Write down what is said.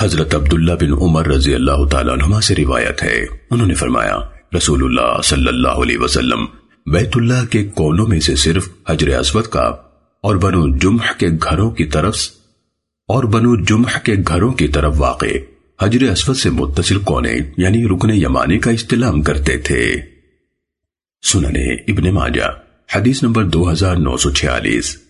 حضرت عبداللہ بن عمر رضی اللہ تعالیٰ عنہ سے روایت ہے۔ انہوں نے فرمایا، رسول اللہ صلی اللہ علیہ وسلم، بیت اللہ کے کونوں میں سے صرف حجر اسود کا اور بنو جمح کے گھروں کی طرف اور بنو جمح کے گھروں کی طرف واقع حجر اسود سے متصل کونے یعنی رکن یمانی کا استلام کرتے تھے۔ سننے ابن ماجہ، حدیث نمبر دو ہزار نو سو چھیالیس۔